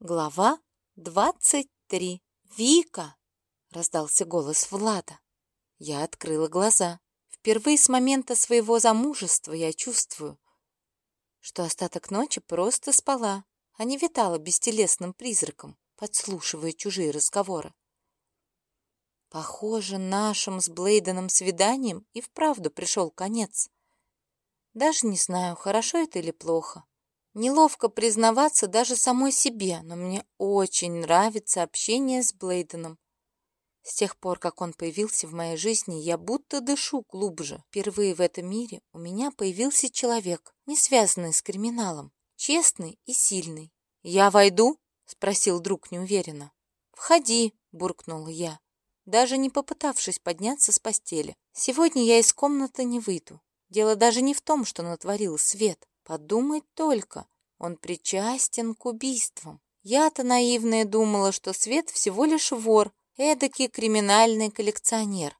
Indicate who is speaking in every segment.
Speaker 1: Глава двадцать три. «Вика!» — раздался голос Влада. Я открыла глаза. Впервые с момента своего замужества я чувствую, что остаток ночи просто спала, а не витала бестелесным призраком, подслушивая чужие разговоры. Похоже, нашим с Блейденом свиданием и вправду пришел конец. Даже не знаю, хорошо это или плохо. Неловко признаваться даже самой себе, но мне очень нравится общение с Блейденом. С тех пор, как он появился в моей жизни, я будто дышу глубже. Впервые в этом мире у меня появился человек, не связанный с криминалом, честный и сильный. «Я войду?» — спросил друг неуверенно. «Входи», — буркнула я, даже не попытавшись подняться с постели. «Сегодня я из комнаты не выйду. Дело даже не в том, что натворил Свет. Подумать только, он причастен к убийствам. Я-то наивная думала, что Свет всего лишь вор, эдакий криминальный коллекционер.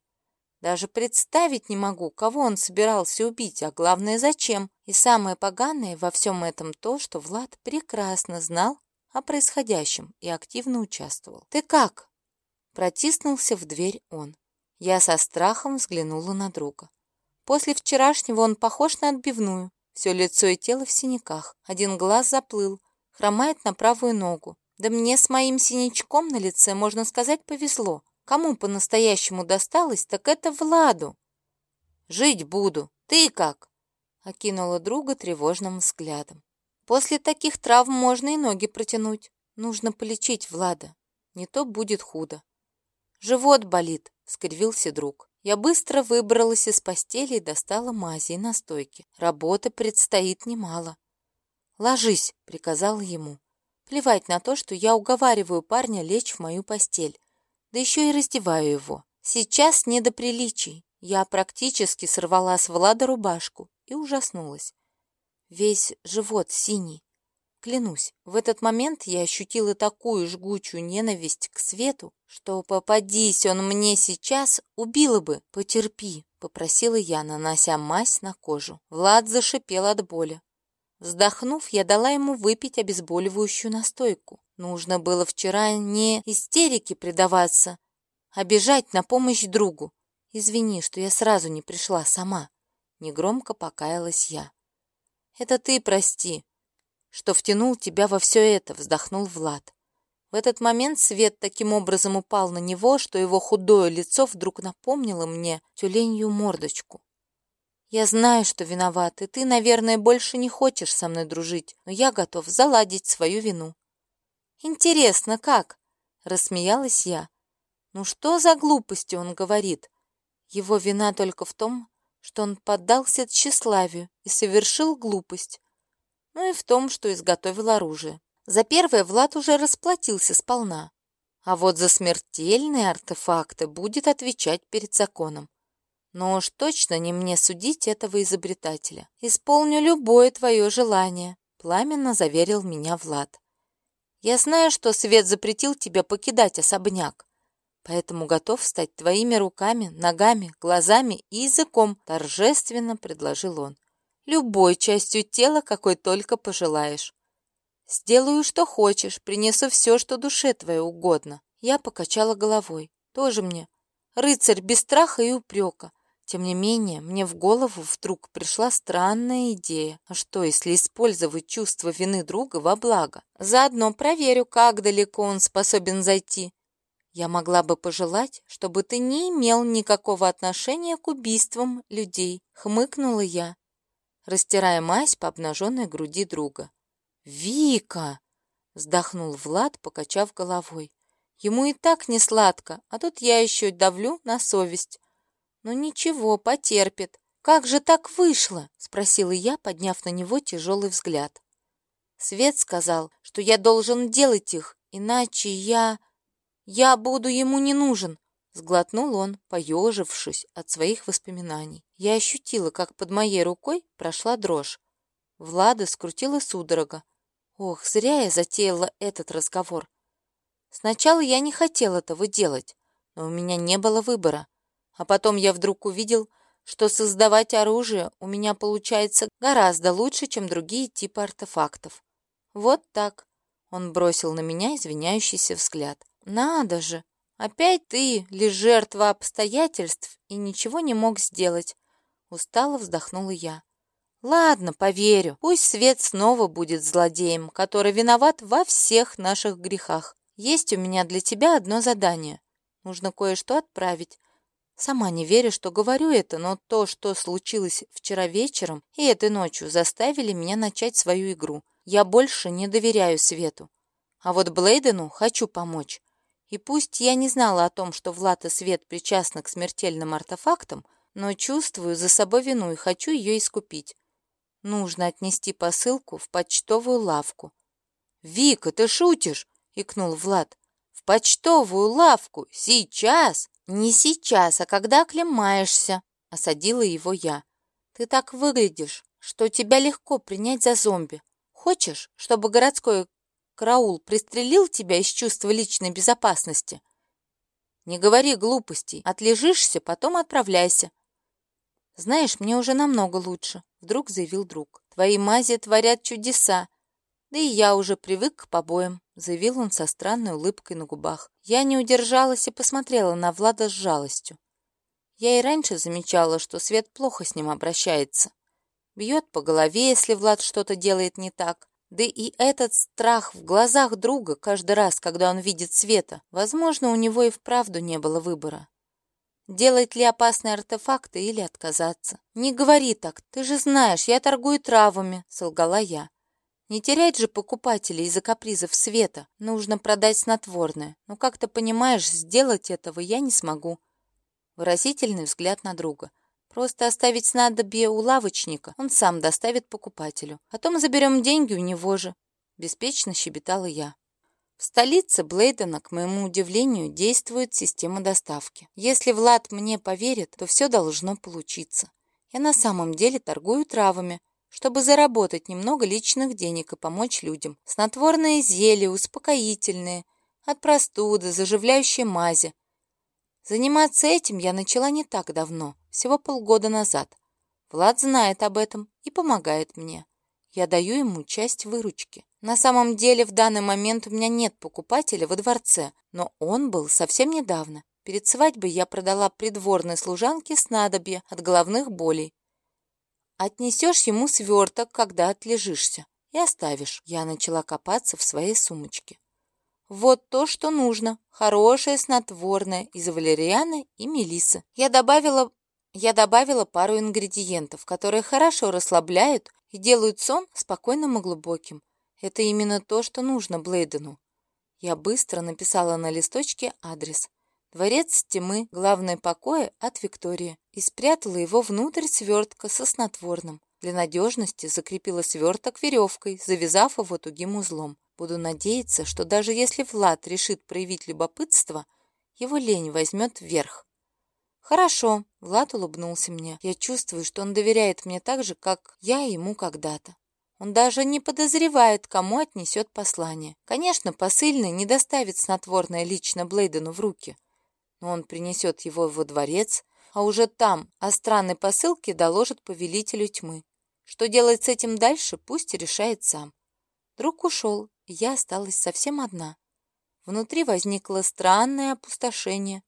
Speaker 1: Даже представить не могу, кого он собирался убить, а главное, зачем. И самое поганое во всем этом то, что Влад прекрасно знал о происходящем и активно участвовал. «Ты как?» Протиснулся в дверь он. Я со страхом взглянула на друга. После вчерашнего он похож на отбивную. Все лицо и тело в синяках. Один глаз заплыл, хромает на правую ногу. Да мне с моим синячком на лице, можно сказать, повезло. Кому по-настоящему досталось, так это Владу. «Жить буду. Ты как?» Окинула друга тревожным взглядом. «После таких травм можно и ноги протянуть. Нужно полечить Влада. Не то будет худо». «Живот болит», — скривился друг. Я быстро выбралась из постели и достала мази и настойки. Работы предстоит немало. «Ложись», — приказала ему. Плевать на то, что я уговариваю парня лечь в мою постель. Да еще и раздеваю его. Сейчас не до приличий. Я практически сорвала с Влада рубашку и ужаснулась. Весь живот синий. Клянусь, в этот момент я ощутила такую жгучую ненависть к свету, что попадись он мне сейчас, убила бы. Потерпи, попросила я, нанося мазь на кожу. Влад зашипел от боли. Вздохнув, я дала ему выпить обезболивающую настойку. Нужно было вчера не истерике предаваться, а бежать на помощь другу. Извини, что я сразу не пришла сама. Негромко покаялась я. Это ты прости, что втянул тебя во все это», — вздохнул Влад. В этот момент свет таким образом упал на него, что его худое лицо вдруг напомнило мне тюленью мордочку. «Я знаю, что виноват, и ты, наверное, больше не хочешь со мной дружить, но я готов заладить свою вину». «Интересно, как?» — рассмеялась я. «Ну что за глупости он говорит? Его вина только в том, что он поддался тщеславию и совершил глупость ну и в том, что изготовил оружие. За первое Влад уже расплатился сполна, а вот за смертельные артефакты будет отвечать перед законом. Но уж точно не мне судить этого изобретателя. Исполню любое твое желание, пламенно заверил меня Влад. Я знаю, что Свет запретил тебе покидать особняк, поэтому готов стать твоими руками, ногами, глазами и языком, торжественно предложил он любой частью тела, какой только пожелаешь. Сделаю, что хочешь, принесу все, что душе твоей угодно. Я покачала головой. Тоже мне. Рыцарь без страха и упрека. Тем не менее, мне в голову вдруг пришла странная идея. А что, если использовать чувство вины друга во благо? Заодно проверю, как далеко он способен зайти. Я могла бы пожелать, чтобы ты не имел никакого отношения к убийствам людей, хмыкнула я растирая мазь по обнаженной груди друга. «Вика!» — вздохнул Влад, покачав головой. «Ему и так не сладко, а тут я еще давлю на совесть. «Ну ничего, потерпит. Как же так вышло?» — спросила я, подняв на него тяжелый взгляд. Свет сказал, что я должен делать их, иначе я... Я буду ему не нужен. Сглотнул он, поежившись от своих воспоминаний. Я ощутила, как под моей рукой прошла дрожь. Влада скрутила судорога. Ох, зря я затеяла этот разговор. Сначала я не хотел этого делать, но у меня не было выбора. А потом я вдруг увидел, что создавать оружие у меня получается гораздо лучше, чем другие типы артефактов. Вот так. Он бросил на меня извиняющийся взгляд. «Надо же! Опять ты, лишь жертва обстоятельств, и ничего не мог сделать!» Устало вздохнула я. «Ладно, поверю. Пусть Свет снова будет злодеем, который виноват во всех наших грехах. Есть у меня для тебя одно задание. Нужно кое-что отправить. Сама не верю, что говорю это, но то, что случилось вчера вечером и этой ночью, заставили меня начать свою игру. Я больше не доверяю Свету. А вот Блейдену хочу помочь. И пусть я не знала о том, что Влад и Свет причастны к смертельным артефактам, но чувствую за собой вину и хочу ее искупить. Нужно отнести посылку в почтовую лавку. «Вика, ты шутишь?» — икнул Влад. «В почтовую лавку? Сейчас?» «Не сейчас, а когда оклемаешься», — осадила его я. «Ты так выглядишь, что тебя легко принять за зомби. Хочешь, чтобы городской караул пристрелил тебя из чувства личной безопасности? Не говори глупостей. Отлежишься, потом отправляйся. Знаешь, мне уже намного лучше, вдруг заявил друг. Твои мази творят чудеса. Да и я уже привык к побоям, заявил он со странной улыбкой на губах. Я не удержалась и посмотрела на Влада с жалостью. Я и раньше замечала, что Свет плохо с ним обращается. Бьет по голове, если Влад что-то делает не так. Да и этот страх в глазах друга каждый раз, когда он видит Света, возможно, у него и вправду не было выбора. Делать ли опасные артефакты или отказаться? «Не говори так, ты же знаешь, я торгую травами», — солгала я. Не терять же покупателей из-за капризов Света. Нужно продать снотворное. Но, как ты понимаешь, сделать этого я не смогу. Выразительный взгляд на друга. Просто оставить снадобье у лавочника, он сам доставит покупателю. Потом заберем деньги у него же», — беспечно щебетала я. В столице Блейдена, к моему удивлению, действует система доставки. Если Влад мне поверит, то все должно получиться. Я на самом деле торгую травами, чтобы заработать немного личных денег и помочь людям. Снотворные зелья, успокоительные, от простуды, заживляющие мази. Заниматься этим я начала не так давно, всего полгода назад. Влад знает об этом и помогает мне. Я даю ему часть выручки. На самом деле в данный момент у меня нет покупателя во дворце, но он был совсем недавно. Перед свадьбой я продала придворной служанке снадобье от головных болей. Отнесешь ему сверток, когда отлежишься, и оставишь. Я начала копаться в своей сумочке. Вот то, что нужно. Хорошее снотворное из валерианы и мелисы. Я добавила я добавила пару ингредиентов, которые хорошо расслабляют и делают сон спокойным и глубоким. Это именно то, что нужно Блейдену. Я быстро написала на листочке адрес. Дворец тьмы, главное покоя от Виктории, и спрятала его внутрь свертка со снотворным. Для надежности закрепила сверток веревкой, завязав его тугим узлом. Буду надеяться, что даже если Влад решит проявить любопытство, его лень возьмет вверх. «Хорошо», — Влад улыбнулся мне. «Я чувствую, что он доверяет мне так же, как я ему когда-то. Он даже не подозревает, кому отнесет послание. Конечно, посыльный не доставит снотворное лично Блейдену в руки, но он принесет его во дворец, а уже там о странной посылке доложит повелителю тьмы. Что делать с этим дальше, пусть решает сам. Друг ушел, и я осталась совсем одна. Внутри возникло странное опустошение,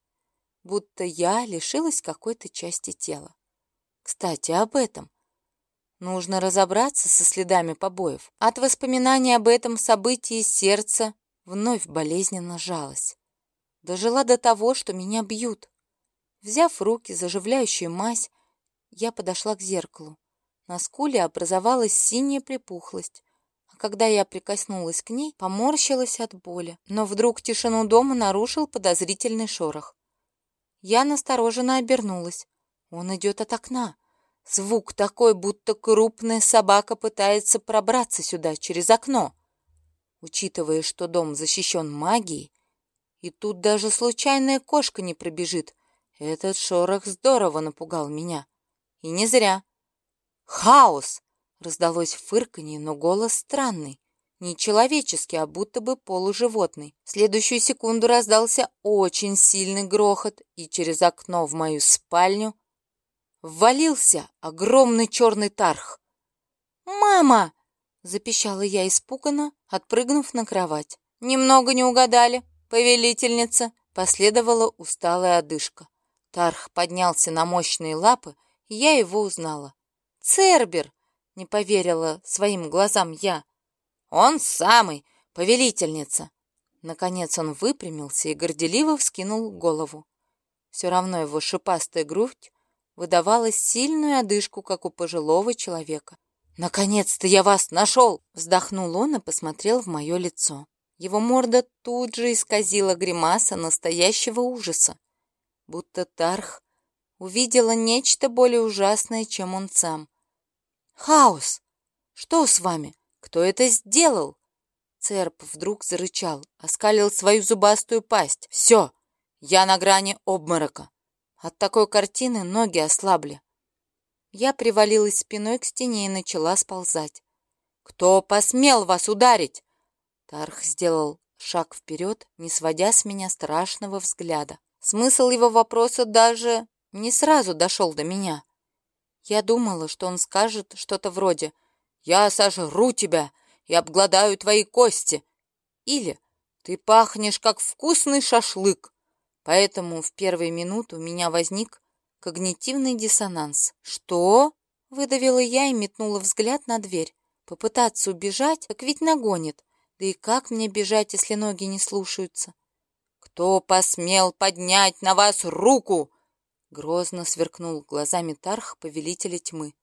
Speaker 1: будто я лишилась какой-то части тела. Кстати, об этом. Нужно разобраться со следами побоев. От воспоминаний об этом событии сердце вновь болезненно жалось. Дожила до того, что меня бьют. Взяв руки заживляющую мазь, я подошла к зеркалу. На скуле образовалась синяя припухлость, а когда я прикоснулась к ней, поморщилась от боли. Но вдруг тишину дома нарушил подозрительный шорох. Я настороженно обернулась. Он идет от окна. Звук такой, будто крупная собака пытается пробраться сюда через окно. Учитывая, что дом защищен магией, и тут даже случайная кошка не пробежит, этот шорох здорово напугал меня. И не зря. «Хаос!» — раздалось фырканье, но голос странный. Не человеческий, а будто бы полуживотный. В следующую секунду раздался очень сильный грохот, и через окно в мою спальню ввалился огромный черный тарх. «Мама!» Запищала я испуганно, отпрыгнув на кровать. «Немного не угадали, повелительница!» Последовала усталая одышка. Тарх поднялся на мощные лапы, и я его узнала. «Цербер!» — не поверила своим глазам я. «Он самый, повелительница!» Наконец он выпрямился и горделиво вскинул голову. Все равно его шипастая грудь выдавала сильную одышку, как у пожилого человека. «Наконец-то я вас нашел!» — вздохнул он и посмотрел в мое лицо. Его морда тут же исказила гримаса настоящего ужаса, будто Тарх увидела нечто более ужасное, чем он сам. «Хаос! Что с вами? Кто это сделал?» Церп вдруг зарычал, оскалил свою зубастую пасть. «Все! Я на грани обморока!» От такой картины ноги ослабли. Я привалилась спиной к стене и начала сползать. «Кто посмел вас ударить?» Тарх сделал шаг вперед, не сводя с меня страшного взгляда. Смысл его вопроса даже не сразу дошел до меня. Я думала, что он скажет что-то вроде «Я сожру тебя и обгладаю твои кости» или «Ты пахнешь, как вкусный шашлык». Поэтому в первую минуту у меня возник Когнитивный диссонанс. «Что?» — выдавила я и метнула взгляд на дверь. Попытаться убежать, так ведь нагонит. Да и как мне бежать, если ноги не слушаются? «Кто посмел поднять на вас руку?» Грозно сверкнул глазами Тарх, повелителя тьмы.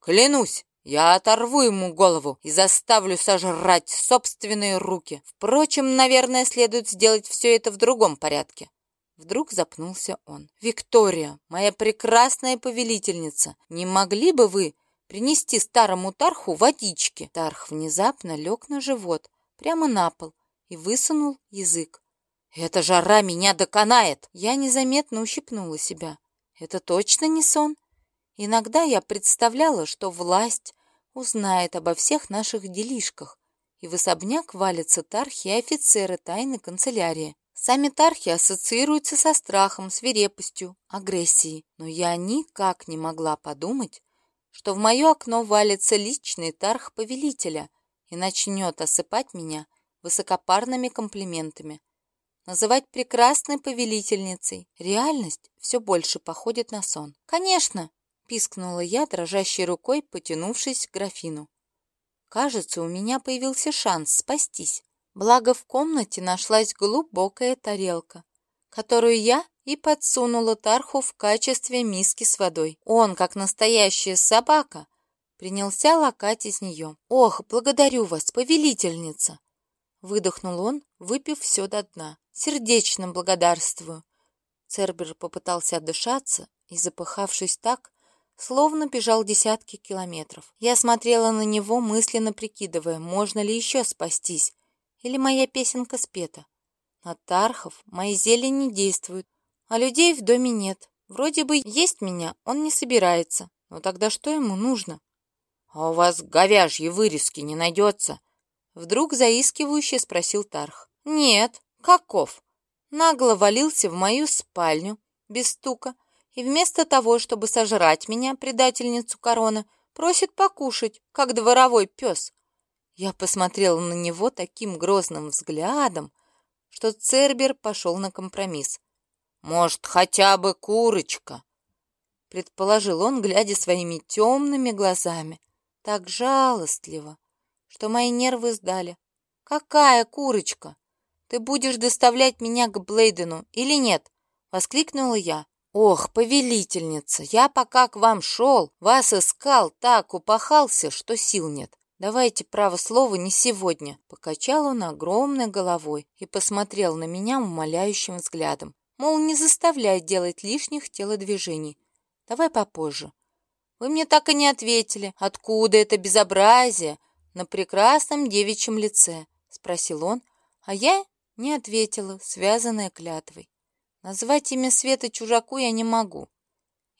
Speaker 1: «Клянусь, я оторву ему голову и заставлю сожрать собственные руки. Впрочем, наверное, следует сделать все это в другом порядке. Вдруг запнулся он. «Виктория, моя прекрасная повелительница, не могли бы вы принести старому Тарху водички?» Тарх внезапно лег на живот, прямо на пол, и высунул язык. «Эта жара меня доконает!» Я незаметно ущипнула себя. «Это точно не сон?» Иногда я представляла, что власть узнает обо всех наших делишках, и в особняк валятся тархи и офицеры тайной канцелярии. Сами тархи ассоциируются со страхом, свирепостью, агрессией, но я никак не могла подумать, что в мое окно валится личный тарх повелителя и начнет осыпать меня высокопарными комплиментами. Называть прекрасной повелительницей. Реальность все больше походит на сон. «Конечно!» — пискнула я, дрожащей рукой, потянувшись к графину. «Кажется, у меня появился шанс спастись. Благо в комнате нашлась глубокая тарелка, которую я и подсунула Тарху в качестве миски с водой. Он, как настоящая собака, принялся лакать из нее. «Ох, благодарю вас, повелительница!» Выдохнул он, выпив все до дна. «Сердечно благодарствую!» Цербер попытался отдышаться и, запыхавшись так, словно бежал десятки километров. Я смотрела на него, мысленно прикидывая, можно ли еще спастись, или моя песенка спета? На тархов мои зелья не действуют, а людей в доме нет. Вроде бы есть меня он не собирается. Но тогда что ему нужно? А у вас говяжьи вырезки не найдется? Вдруг заискивающе спросил Тарх. Нет, каков? Нагло валился в мою спальню, без стука, и вместо того, чтобы сожрать меня, предательницу короны, просит покушать, как дворовой пес. Я посмотрела на него таким грозным взглядом, что Цербер пошел на компромисс. «Может, хотя бы курочка?» Предположил он, глядя своими темными глазами, так жалостливо, что мои нервы сдали. «Какая курочка? Ты будешь доставлять меня к Блейдену или нет?» — воскликнула я. «Ох, повелительница, я пока к вам шел, вас искал, так упахался, что сил нет. «Давайте, право слово, не сегодня», — покачал он огромной головой и посмотрел на меня умоляющим взглядом. Мол, не заставляй делать лишних телодвижений. Давай попозже. Вы мне так и не ответили, откуда это безобразие на прекрасном девичьем лице, спросил он, а я не ответила, связанная клятвой. Назвать имя Света чужаку я не могу,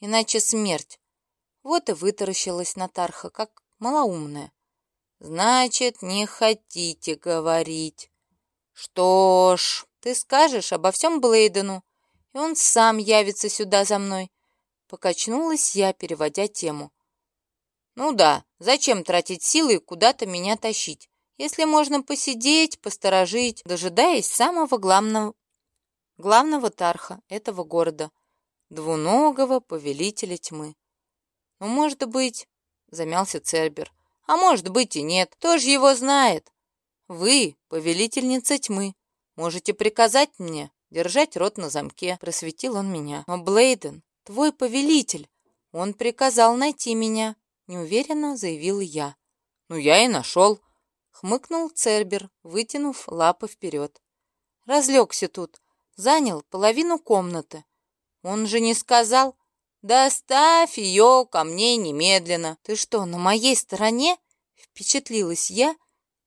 Speaker 1: иначе смерть. Вот и вытаращилась Натарха, как малоумная. Значит, не хотите говорить. Что ж, ты скажешь обо всем Блейдену, и он сам явится сюда за мной. Покачнулась я, переводя тему. Ну да, зачем тратить силы и куда-то меня тащить, если можно посидеть, посторожить, дожидаясь самого главного, главного тарха этого города, двуногого повелителя тьмы. Ну, может быть, замялся Цербер, а может быть и нет, кто же его знает? Вы, повелительница тьмы, можете приказать мне держать рот на замке, просветил он меня. Но Блейден, твой повелитель, он приказал найти меня, неуверенно заявил я. Ну, я и нашел, хмыкнул Цербер, вытянув лапы вперед. Разлегся тут, занял половину комнаты. Он же не сказал, «Доставь ее ко мне немедленно». «Ты что, на моей стороне?» Впечатлилась я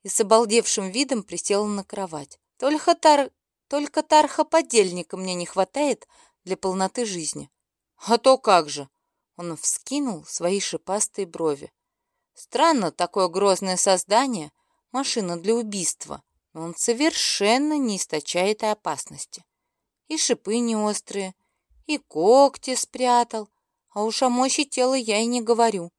Speaker 1: и с обалдевшим видом присела на кровать. Только, тар... Только тарха-подельника мне не хватает для полноты жизни. А то как же! Он вскинул свои шипастые брови. Странно такое грозное создание, машина для убийства, но он совершенно не источает опасности. И шипы не острые, и когти спрятал, а уж о мощи тела я и не говорю.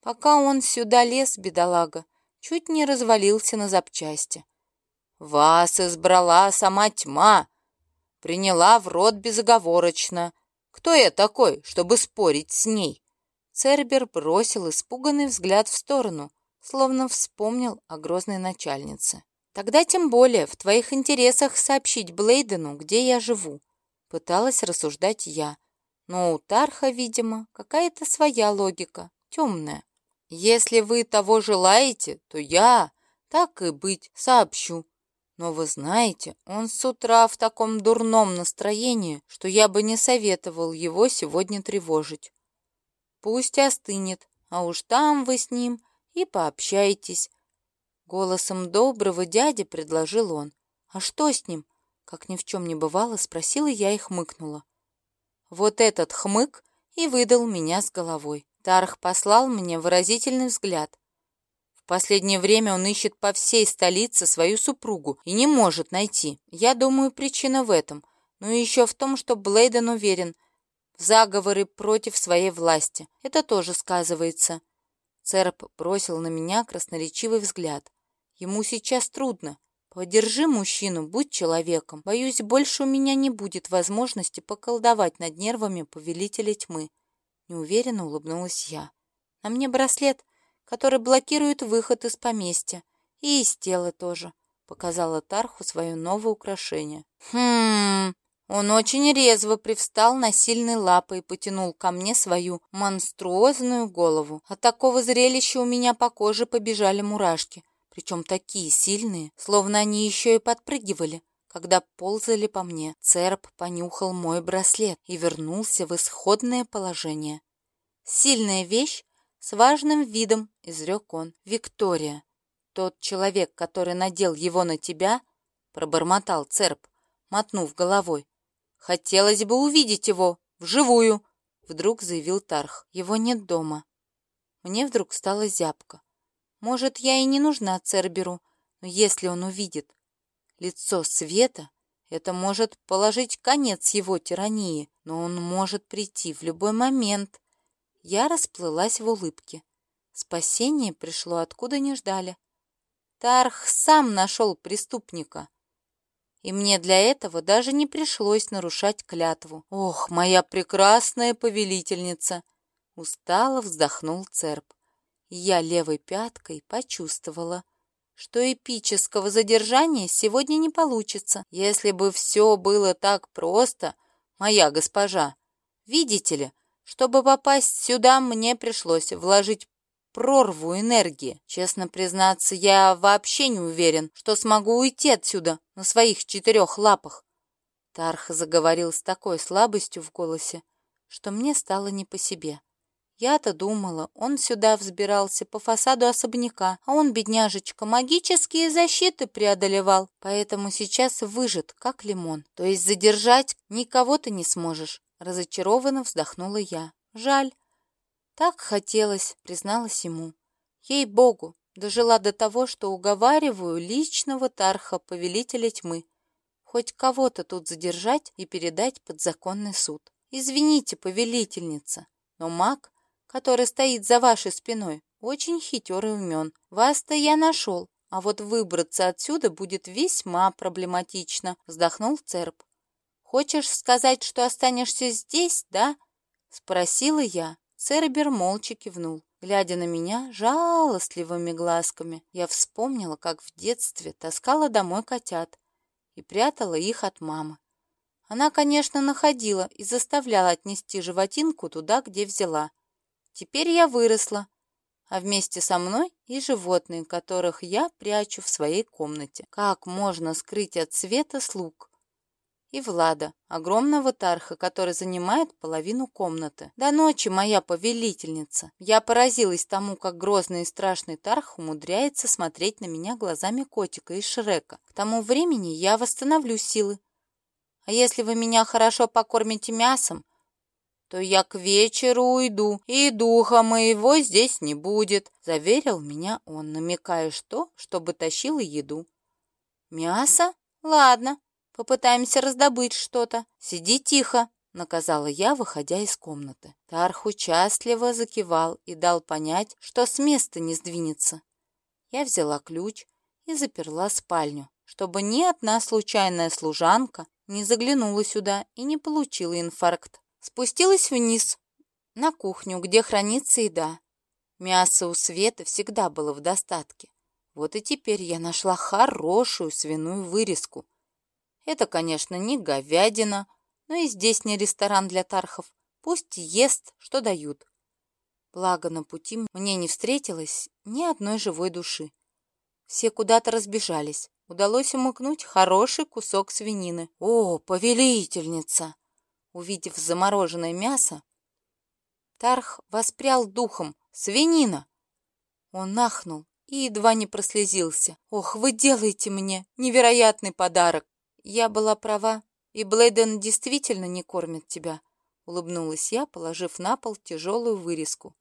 Speaker 1: Пока он сюда лез, бедолага, чуть не развалился на запчасти. «Вас избрала сама тьма, приняла в рот безоговорочно. Кто я такой, чтобы спорить с ней?» Цербер бросил испуганный взгляд в сторону, словно вспомнил о грозной начальнице. «Тогда тем более в твоих интересах сообщить Блейдену, где я живу», пыталась рассуждать я. Но у Тарха, видимо, какая-то своя логика, темная. Если вы того желаете, то я, так и быть, сообщу. Но вы знаете, он с утра в таком дурном настроении, что я бы не советовал его сегодня тревожить. Пусть остынет, а уж там вы с ним и пообщаетесь. Голосом доброго дяди предложил он. А что с ним? Как ни в чем не бывало, спросила я и хмыкнула. Вот этот хмык и выдал меня с головой. Тарх послал мне выразительный взгляд. В последнее время он ищет по всей столице свою супругу и не может найти. Я думаю, причина в этом. Но еще в том, что Блейден уверен в заговоры против своей власти. Это тоже сказывается. Церп бросил на меня красноречивый взгляд. Ему сейчас трудно. Подержи мужчину, будь человеком. Боюсь, больше у меня не будет возможности поколдовать над нервами повелителя тьмы. Неуверенно улыбнулась я. На мне браслет, который блокирует выход из поместья. И из тела тоже. Показала Тарху свое новое украшение. Хм... Он очень резво привстал на сильные лапы и потянул ко мне свою монструозную голову. От такого зрелища у меня по коже побежали мурашки, причем такие сильные, словно они еще и подпрыгивали когда ползали по мне. Церп понюхал мой браслет и вернулся в исходное положение. «Сильная вещь с важным видом», — изрек он. «Виктория, тот человек, который надел его на тебя», — пробормотал Церп, мотнув головой. «Хотелось бы увидеть его вживую», — вдруг заявил Тарх. «Его нет дома». Мне вдруг стало зябко. Может, я и не нужна Церберу, но если он увидит, лицо Света, это может положить конец его тирании, но он может прийти в любой момент. Я расплылась в улыбке. Спасение пришло откуда не ждали. Тарх сам нашел преступника. И мне для этого даже не пришлось нарушать клятву. Ох, моя прекрасная повелительница! Устало вздохнул Церб. Я левой пяткой почувствовала, что эпического задержания сегодня не получится. Если бы все было так просто, моя госпожа. Видите ли, чтобы попасть сюда, мне пришлось вложить прорву энергии. Честно признаться, я вообще не уверен, что смогу уйти отсюда на своих четырех лапах. Тарх заговорил с такой слабостью в голосе, что мне стало не по себе. Я-то думала, он сюда взбирался по фасаду особняка, а он, бедняжечка, магические защиты преодолевал, поэтому сейчас выжат, как лимон. То есть задержать никого ты не сможешь. Разочарованно вздохнула я. Жаль. Так хотелось, призналась ему. Ей-богу, дожила до того, что уговариваю личного Тарха, повелителя тьмы. Хоть кого-то тут задержать и передать под законный суд. Извините, повелительница, но маг который стоит за вашей спиной, очень хитер и умен. Вас-то я нашел, а вот выбраться отсюда будет весьма проблематично», — вздохнул Церб. «Хочешь сказать, что останешься здесь, да?» — спросила я. Цербер молча кивнул, глядя на меня жалостливыми глазками. Я вспомнила, как в детстве таскала домой котят и прятала их от мамы. Она, конечно, находила и заставляла отнести животинку туда, где взяла. Теперь я выросла, а вместе со мной и животные, которых я прячу в своей комнате. Как можно скрыть от света слуг? и Влада, огромного тарха, который занимает половину комнаты. До ночи, моя повелительница. Я поразилась тому, как грозный и страшный тарх умудряется смотреть на меня глазами котика и Шрека. К тому времени я восстановлю силы. А если вы меня хорошо покормите мясом, то я к вечеру уйду, и духа моего здесь не будет», — заверил меня он, намекая что, чтобы тащила еду. «Мясо? Ладно, Попытаемся раздобыть что-то. Сиди тихо, наказала я, выходя из комнаты. Тарх участливо закивал и дал понять, что с места не сдвинется. Я взяла ключ и заперла спальню, чтобы ни одна случайная служанка не заглянула сюда и не получила инфаркт. Спустилась вниз, на кухню, где хранится еда. Мясо у Света всегда было в достатке. Вот и теперь я нашла хорошую свиную вырезку, это, конечно, не говядина, но и здесь не ресторан для тархов. Пусть ест, что дают. Благо на пути мне не встретилось ни одной живой души. Все куда-то разбежались. Удалось умыкнуть хороший кусок свинины. О, повелительница! Увидев замороженное мясо, Тарх воспрял духом. Свинина! Он нахнул и едва не прослезился. Ох, вы делаете мне невероятный подарок! «Я была права, и Блейден действительно не кормит тебя», — улыбнулась я, положив на пол тяжелую вырезку.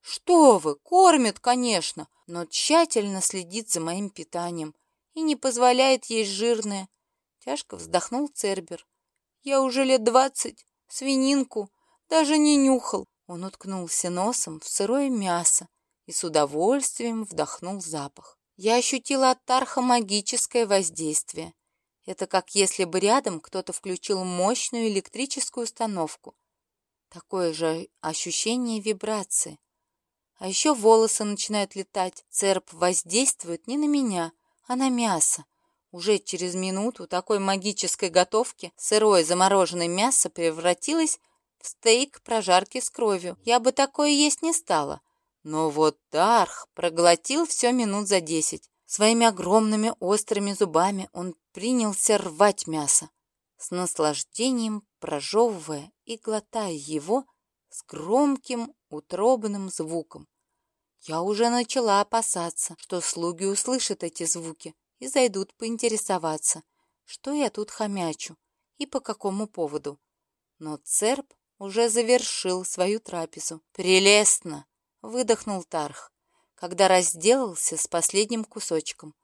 Speaker 1: «Что вы, кормит, конечно, но тщательно следит за моим питанием и не позволяет есть жирное», — тяжко вздохнул Цербер. «Я уже лет двадцать, свининку, даже не нюхал». Он уткнулся носом в сырое мясо и с удовольствием вдохнул запах. Я ощутила от Тарха магическое воздействие. Это как если бы рядом кто-то включил мощную электрическую установку. Такое же ощущение вибрации. А еще волосы начинают летать. Церп воздействует не на меня, а на мясо. Уже через минуту такой магической готовки сырое замороженное мясо превратилось в стейк прожарки с кровью. Я бы такое есть не стала. Но вот Тарх проглотил все минут за десять. Своими огромными острыми зубами он принялся рвать мясо, с наслаждением прожевывая и глотая его с громким утробным звуком. Я уже начала опасаться, что слуги услышат эти звуки и зайдут поинтересоваться, что я тут хомячу и по какому поводу. Но церп уже завершил свою трапезу. «Прелестно!» — выдохнул Тарх когда разделался с последним кусочком.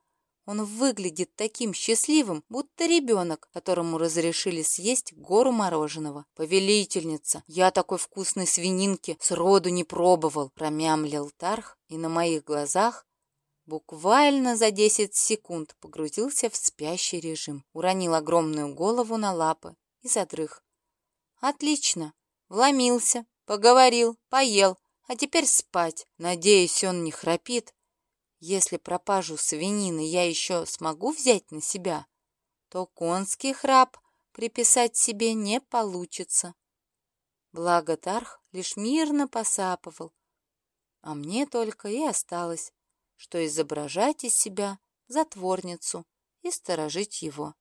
Speaker 1: Он выглядит таким счастливым, будто ребенок, которому разрешили съесть гору мороженого. «Повелительница, я такой вкусной свининки сроду не пробовал», промямлил Тарх, и на моих глазах буквально за десять секунд погрузился в спящий режим. Уронил огромную голову на лапы и задрых. «Отлично! Вломился, поговорил, поел, а теперь спать. Надеюсь, он не храпит. Если пропажу свинины я еще смогу взять на себя, то конский храп приписать себе не получится. Благо Тарх лишь мирно посапывал, а мне только и осталось, что изображать из себя затворницу и сторожить его.